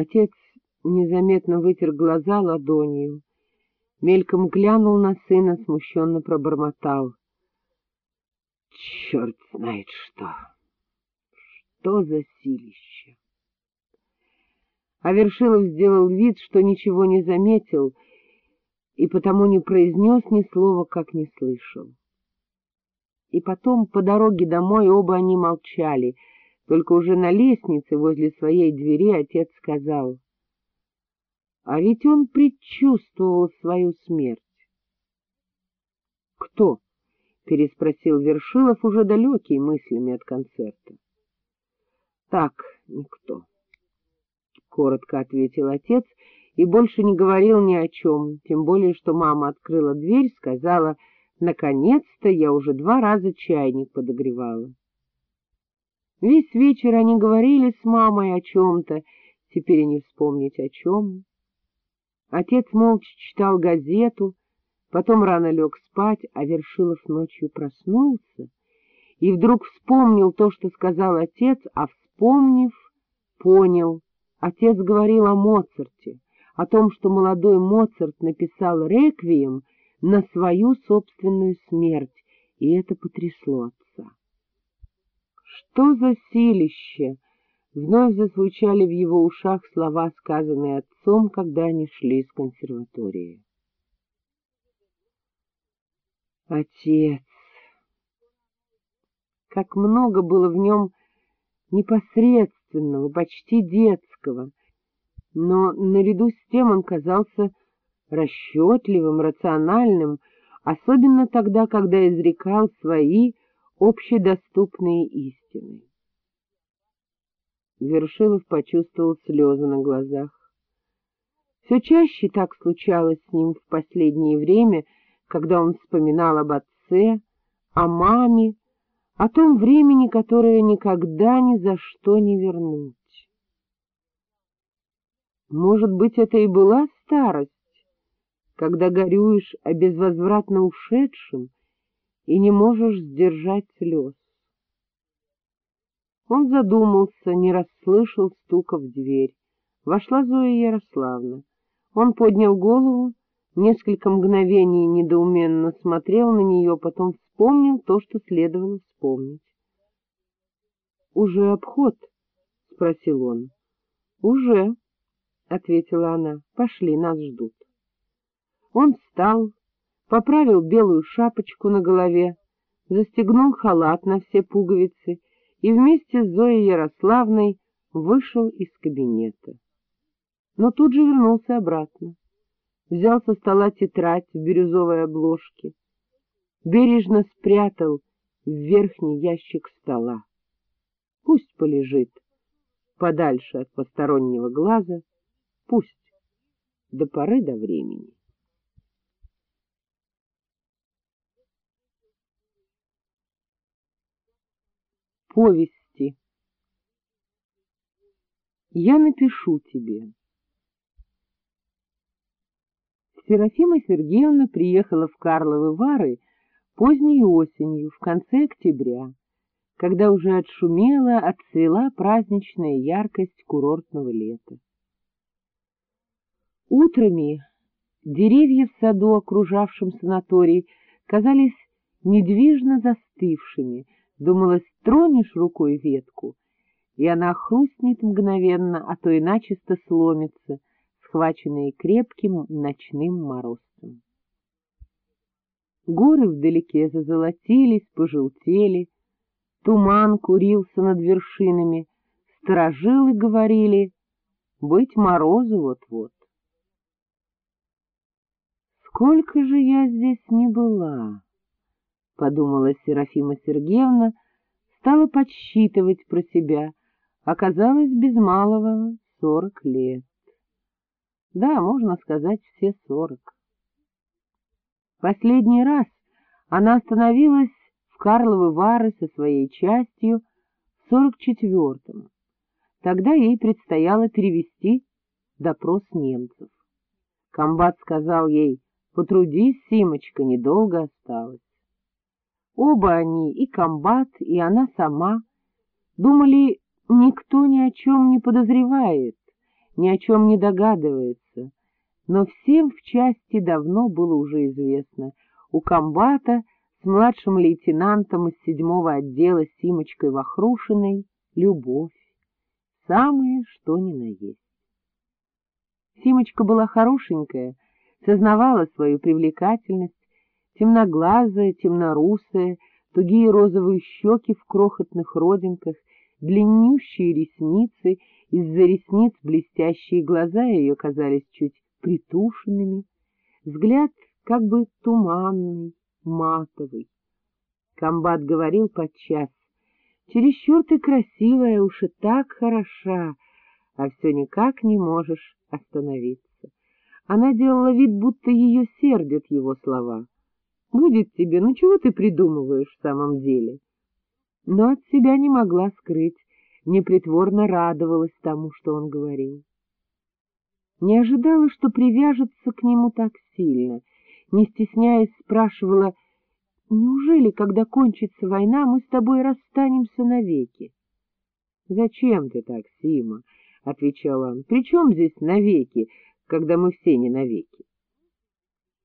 Отец незаметно вытер глаза ладонью, мельком глянул на сына, смущенно пробормотал. — Черт знает что! Что за силище! А Вершилов сделал вид, что ничего не заметил, и потому не произнес ни слова, как не слышал. И потом, по дороге домой, оба они молчали, только уже на лестнице возле своей двери отец сказал, а ведь он предчувствовал свою смерть. — Кто? — переспросил Вершилов, уже далекий мыслями от концерта. — Так, никто, — коротко ответил отец и больше не говорил ни о чем, тем более, что мама открыла дверь, сказала, «Наконец-то я уже два раза чайник подогревала». Весь вечер они говорили с мамой о чем-то, теперь и не вспомнить о чем. Отец молча читал газету, потом рано лег спать, а Вершилов ночью проснулся и вдруг вспомнил то, что сказал отец, а вспомнив, понял. Отец говорил о Моцарте, о том, что молодой Моцарт написал реквием на свою собственную смерть, и это потрясло отца. Что за силище! Вновь зазвучали в его ушах слова, сказанные отцом, когда они шли из консерватории. Отец! Как много было в нем непосредственного, почти детского, но наряду с тем он казался расчетливым, рациональным, особенно тогда, когда изрекал свои общедоступные истины. Вершилов почувствовал слезы на глазах. Все чаще так случалось с ним в последнее время, когда он вспоминал об отце, о маме, о том времени, которое никогда ни за что не вернуть. Может быть, это и была старость, когда горюешь о безвозвратно ушедшем и не можешь сдержать слез. Он задумался, не расслышал стука в дверь. Вошла Зоя Ярославна. Он поднял голову, несколько мгновений недоуменно смотрел на нее, потом вспомнил то, что следовало вспомнить. — Уже обход? — спросил он. — Уже, — ответила она. — Пошли, нас ждут. Он встал, поправил белую шапочку на голове, застегнул халат на все пуговицы и вместе с Зоей Ярославной вышел из кабинета. Но тут же вернулся обратно. Взял со стола тетрадь в бирюзовой обложке, бережно спрятал в верхний ящик стола. Пусть полежит подальше от постороннего глаза, пусть до поры до времени. Повести. Я напишу тебе. Серафима Сергеевна приехала в Карловы Вары поздней осенью, в конце октября, когда уже отшумела, отцвела праздничная яркость курортного лета. Утрами деревья в саду, окружавшем санаторий, казались недвижно застывшими, Думалось, тронешь рукой ветку, и она хрустнет мгновенно, а то и начисто сломится, схваченная крепким ночным морозцем. Горы вдалеке зазолотились, пожелтели, туман курился над вершинами, сторожилы говорили, быть морозу вот-вот. Сколько же я здесь не была! Подумала Серафима Сергеевна, стала подсчитывать про себя. Оказалось, без малого сорок лет. Да, можно сказать, все сорок. Последний раз она остановилась в Карловы Вары со своей частью в сорок четвертом. Тогда ей предстояло перевести допрос немцев. Комбат сказал ей, потрудись, Симочка, недолго осталось. Оба они, и комбат, и она сама, думали, никто ни о чем не подозревает, ни о чем не догадывается, но всем в части давно было уже известно. У комбата с младшим лейтенантом из седьмого отдела Симочкой Вахрушиной любовь, самое что ни на есть. Симочка была хорошенькая, сознавала свою привлекательность, темноглазая, темнорусая, тугие розовые щеки в крохотных родинках, длиннющие ресницы, из-за ресниц блестящие глаза ее казались чуть притушенными, взгляд как бы туманный, матовый. Комбат говорил подчас, чересчур ты красивая, уж и так хороша, а все никак не можешь остановиться. Она делала вид, будто ее сердят его слова. Будет тебе, ну чего ты придумываешь в самом деле? Но от себя не могла скрыть, непритворно радовалась тому, что он говорил. Не ожидала, что привяжется к нему так сильно, не стесняясь спрашивала, «Неужели, когда кончится война, мы с тобой расстанемся навеки?» «Зачем ты так, Сима?» — отвечал он. — При чем здесь навеки, когда мы все не навеки?